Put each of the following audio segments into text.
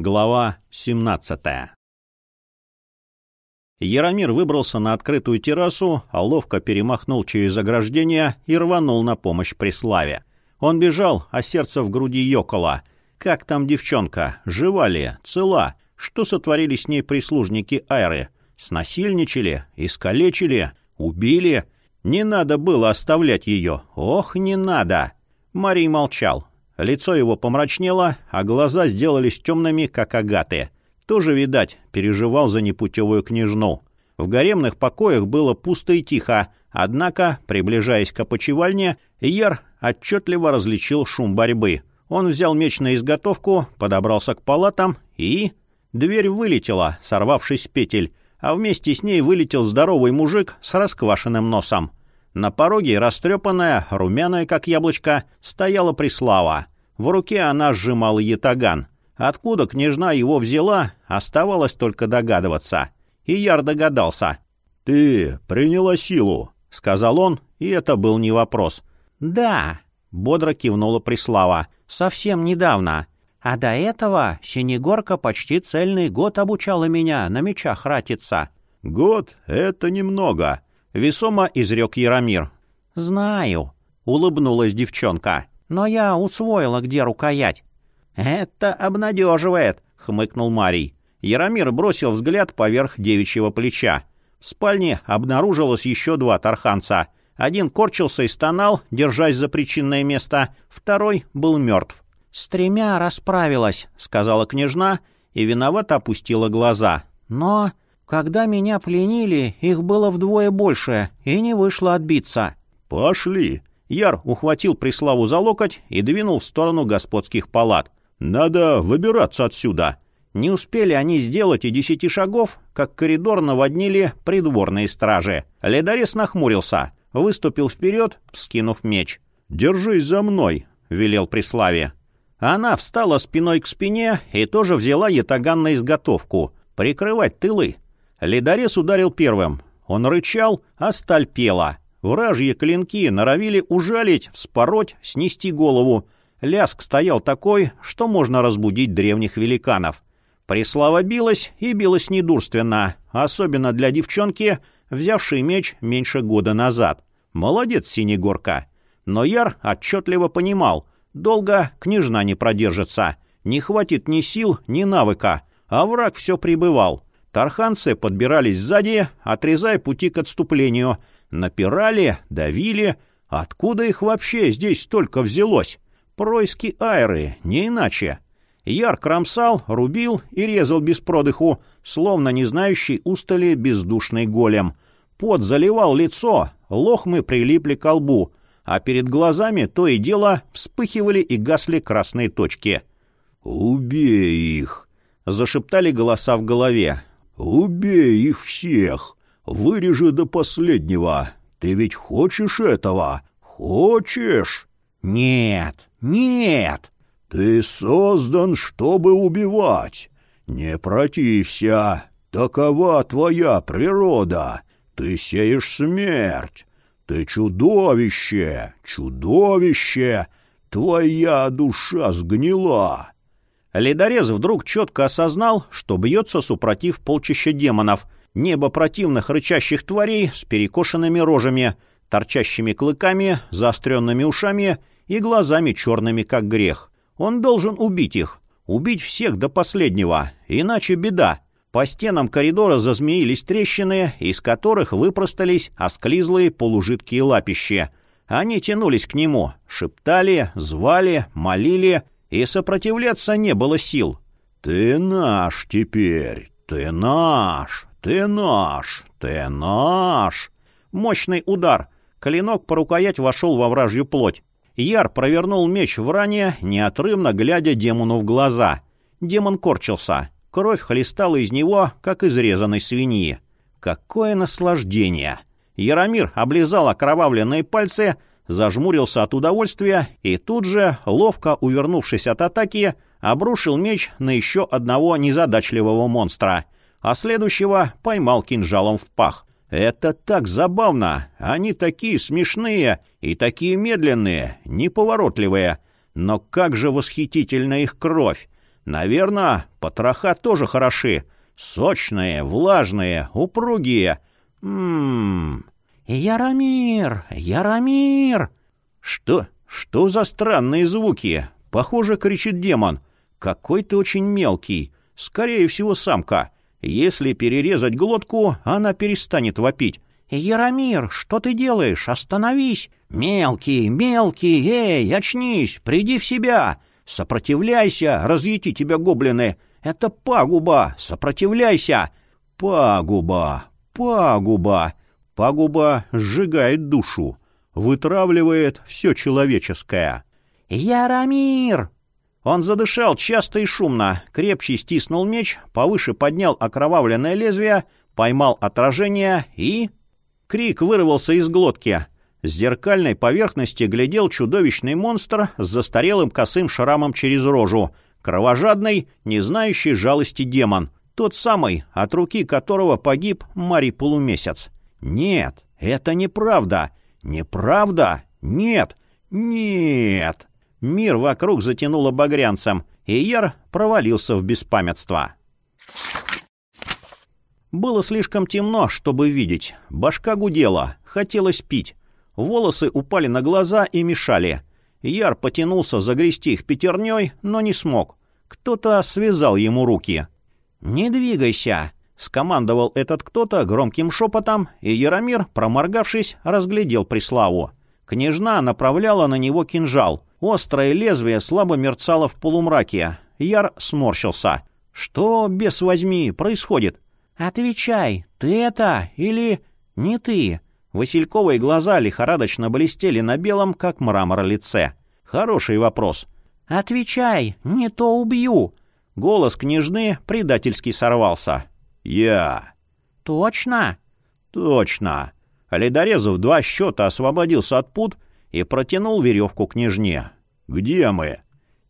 Глава 17 Яромир выбрался на открытую террасу, ловко перемахнул через ограждение и рванул на помощь Преславе. Он бежал, а сердце в груди ёкало. Как там девчонка? Жива ли? Цела? Что сотворили с ней прислужники Айры? Снасильничали? Искалечили? Убили? Не надо было оставлять ее. Ох, не надо! Марий молчал. Лицо его помрачнело, а глаза сделались темными, как агаты. Тоже, видать, переживал за непутевую княжну. В гаремных покоях было пусто и тихо, однако, приближаясь к опочивальне, Яр отчетливо различил шум борьбы. Он взял меч на изготовку, подобрался к палатам и... Дверь вылетела, сорвавшись с петель, а вместе с ней вылетел здоровый мужик с расквашенным носом. На пороге, растрепанная, румяная, как яблочко, стояла Преслава. В руке она сжимала ятаган. Откуда княжна его взяла, оставалось только догадываться. И Яр догадался. «Ты приняла силу», — сказал он, и это был не вопрос. «Да», — бодро кивнула Преслава, — «совсем недавно. А до этого Синегорка почти цельный год обучала меня на мечах ратиться». «Год — это немного», Весомо изрек Яромир. «Знаю», — улыбнулась девчонка. «Но я усвоила, где рукоять». «Это обнадеживает», — хмыкнул Марий. Яромир бросил взгляд поверх девичьего плеча. В спальне обнаружилось еще два тарханца. Один корчился и стонал, держась за причинное место, второй был мертв. «С тремя расправилась», — сказала княжна, и виновато опустила глаза. «Но когда меня пленили, их было вдвое больше, и не вышло отбиться. «Пошли!» Яр ухватил Преславу за локоть и двинул в сторону господских палат. «Надо выбираться отсюда!» Не успели они сделать и десяти шагов, как коридор наводнили придворные стражи. Ледарес нахмурился, выступил вперед, вскинув меч. «Держись за мной!» — велел Преславе. Она встала спиной к спине и тоже взяла ятаган на изготовку. Прикрывать тылы. Ледорез ударил первым. Он рычал, а сталь пела. Вражьи клинки норовили ужалить, вспороть, снести голову. Ляск стоял такой, что можно разбудить древних великанов. Преслава билась и билась недурственно, особенно для девчонки, взявшей меч меньше года назад. Молодец, Синегорка. Но Яр отчетливо понимал, долго княжна не продержится. Не хватит ни сил, ни навыка, а враг все прибывал. Тарханцы подбирались сзади, отрезая пути к отступлению. Напирали, давили. Откуда их вообще здесь столько взялось? Пройски айры, не иначе. Яр кромсал, рубил и резал без продыху, словно не знающий устали бездушный голем. Пот заливал лицо, лохмы прилипли к лбу, а перед глазами то и дело вспыхивали и гасли красные точки. «Убей их!» — зашептали голоса в голове. «Убей их всех! Вырежи до последнего! Ты ведь хочешь этого? Хочешь?» «Нет, нет!» «Ты создан, чтобы убивать! Не протився! Такова твоя природа! Ты сеешь смерть! Ты чудовище! Чудовище! Твоя душа сгнила!» Ледорез вдруг четко осознал, что бьется супротив полчища демонов, небо противных рычащих тварей с перекошенными рожами, торчащими клыками, заостренными ушами и глазами черными, как грех. Он должен убить их, убить всех до последнего, иначе беда. По стенам коридора зазмеились трещины, из которых выпростались осклизлые полужидкие лапища. Они тянулись к нему, шептали, звали, молили — и сопротивляться не было сил. «Ты наш теперь! Ты наш! Ты наш! Ты наш!» Мощный удар. Клинок по рукоять вошел во вражью плоть. Яр провернул меч в ране, неотрывно глядя демону в глаза. Демон корчился. Кровь хлестала из него, как из резаной свиньи. Какое наслаждение! Яромир облизал окровавленные пальцы, зажмурился от удовольствия и тут же, ловко увернувшись от атаки, обрушил меч на еще одного незадачливого монстра, а следующего поймал кинжалом в пах. Это так забавно! Они такие смешные и такие медленные, неповоротливые. Но как же восхитительна их кровь! Наверное, потроха тоже хороши. Сочные, влажные, упругие. Ммм... «Яромир! Яромир!» «Что? Что за странные звуки? Похоже, кричит демон. Какой ты очень мелкий. Скорее всего, самка. Если перерезать глотку, она перестанет вопить. «Яромир, что ты делаешь? Остановись!» «Мелкий, мелкий, эй, очнись, приди в себя! Сопротивляйся, разъети тебя гоблины! Это пагуба, сопротивляйся! Пагуба, пагуба!» Пагуба сжигает душу, вытравливает все человеческое. «Яромир!» Он задышал часто и шумно, крепче стиснул меч, повыше поднял окровавленное лезвие, поймал отражение и... Крик вырвался из глотки. С зеркальной поверхности глядел чудовищный монстр с застарелым косым шрамом через рожу, кровожадный, не знающий жалости демон, тот самый, от руки которого погиб Марий Полумесяц. Нет, это неправда. Неправда? Нет. Нет. Мир вокруг затянуло багрянцем, и Яр провалился в беспамятство. Было слишком темно, чтобы видеть. Башка гудела, хотелось пить. Волосы упали на глаза и мешали. Яр потянулся загрести их пятерней, но не смог. Кто-то связал ему руки. «Не двигайся!» — скомандовал этот кто-то громким шепотом, и Яромир, проморгавшись, разглядел Преславу. Княжна направляла на него кинжал. Острое лезвие слабо мерцало в полумраке. Яр сморщился. «Что, бес возьми, происходит?» «Отвечай, ты это или не ты?» Васильковые глаза лихорадочно блестели на белом, как мрамор лице. «Хороший вопрос». «Отвечай, не то убью!» Голос княжны предательски сорвался. «Я». «Точно?» «Точно». Ледорезов два счета освободился от пут и протянул веревку княжне. «Где мы?»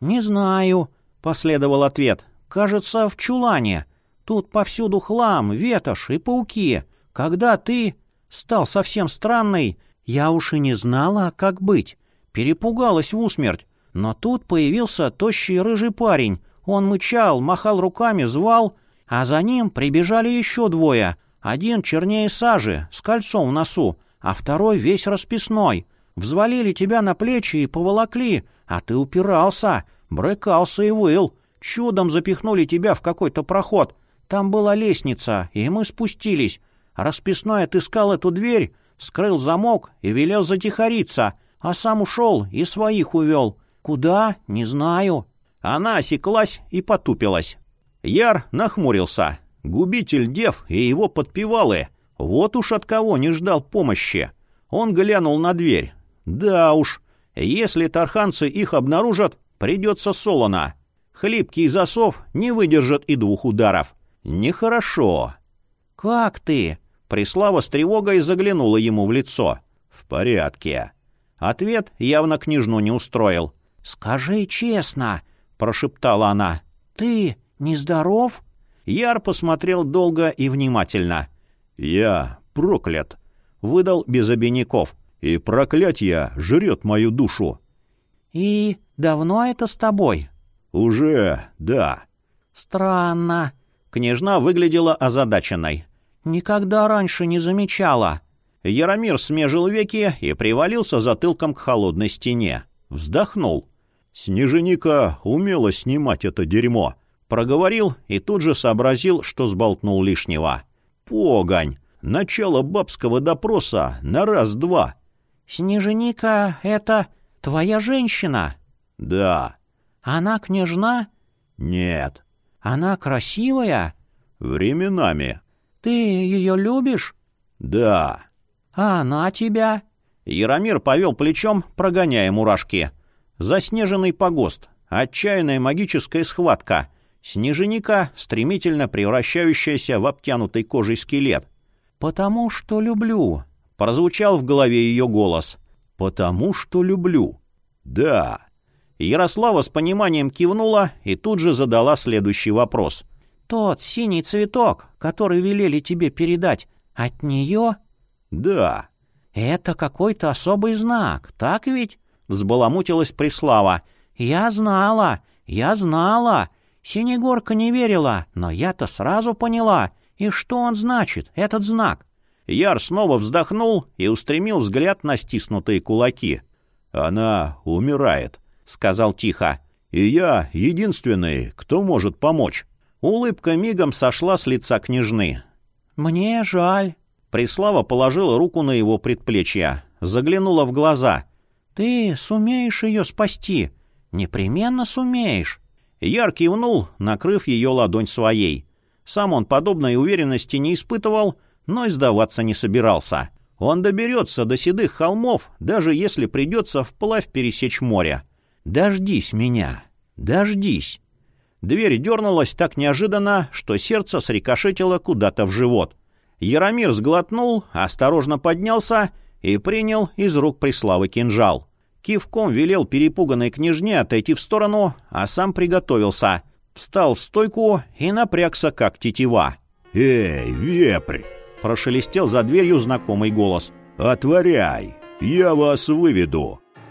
«Не знаю», — последовал ответ. «Кажется, в чулане. Тут повсюду хлам, ветошь и пауки. Когда ты стал совсем странный, я уж и не знала, как быть. Перепугалась в усмерть. Но тут появился тощий рыжий парень. Он мычал, махал руками, звал, а за ним прибежали еще двое. Один чернее сажи, с кольцом в носу, а второй весь расписной. Взвалили тебя на плечи и поволокли, а ты упирался, брыкался и выл. Чудом запихнули тебя в какой-то проход. Там была лестница, и мы спустились. Расписной отыскал эту дверь, скрыл замок и велел затихариться, а сам ушел и своих увел. Куда? Не знаю. Она осеклась и потупилась. Яр нахмурился. Губитель дев и его подпевалы. Вот уж от кого не ждал помощи. Он глянул на дверь. Да уж, если тарханцы их обнаружат, придется солоно. Хлипкий засов не выдержит и двух ударов. Нехорошо. «Как ты?» Преслава с тревогой заглянула ему в лицо. «В порядке». Ответ явно княжну не устроил. «Скажи честно», — прошептала она, — «ты нездоров?» Яр посмотрел долго и внимательно. «Я проклят», — выдал без обиняков, — «и проклятье жрет мою душу». «И давно это с тобой?» «Уже, да». «Странно». Княжна выглядела озадаченной. «Никогда раньше не замечала». Яромир смежил веки и привалился затылком к холодной стене. Вздохнул. Снеженика умела снимать это дерьмо. Проговорил и тут же сообразил, что сболтнул лишнего. Погонь! Начало бабского допроса на раз-два. «Снеженика — это твоя женщина?» «Да». «Она княжна?» «Нет». «Она красивая?» «Временами». «Ты ее любишь?» «Да». «А она тебя?» Яромир повел плечом, прогоняя мурашки. Заснеженный погост, отчаянная магическая схватка, снеженика, стремительно превращающаяся в обтянутый кожей скелет. «Потому что люблю», — прозвучал в голове ее голос. «Потому что люблю». «Да». Ярослава с пониманием кивнула и тут же задала следующий вопрос. «Тот синий цветок, который велели тебе передать, от нее?» «Да». «Это какой-то особый знак, так ведь?» — взбаламутилась Преслава. «Я знала, я знала. Синегорка не верила, но я-то сразу поняла. И что он значит, этот знак? Яр снова вздохнул и устремил взгляд на стиснутые кулаки. «Она умирает», — сказал тихо. «И я единственный, кто может помочь». Улыбка мигом сошла с лица княжны. «Мне жаль». Преслава положила руку на его предплечье, заглянула в глаза. «Ты сумеешь ее спасти? Непременно сумеешь». Яр кивнул, накрыв ее ладонь своей. Сам он подобной уверенности не испытывал, но и сдаваться не собирался. Он доберется до седых холмов, даже если придется вплавь пересечь море. «Дождись меня! Дождись!» Дверь дернулась так неожиданно, что сердце срикошетило куда-то в живот. Яромир сглотнул, осторожно поднялся и принял из рук Преславы кинжал. Кивком велел перепуганной княжне отойти в сторону, а сам приготовился. Встал в стойку и напрягся, как тетива. «Эй, вепрь!» — прошелестел за дверью знакомый голос. «Отворяй! Я вас выведу!»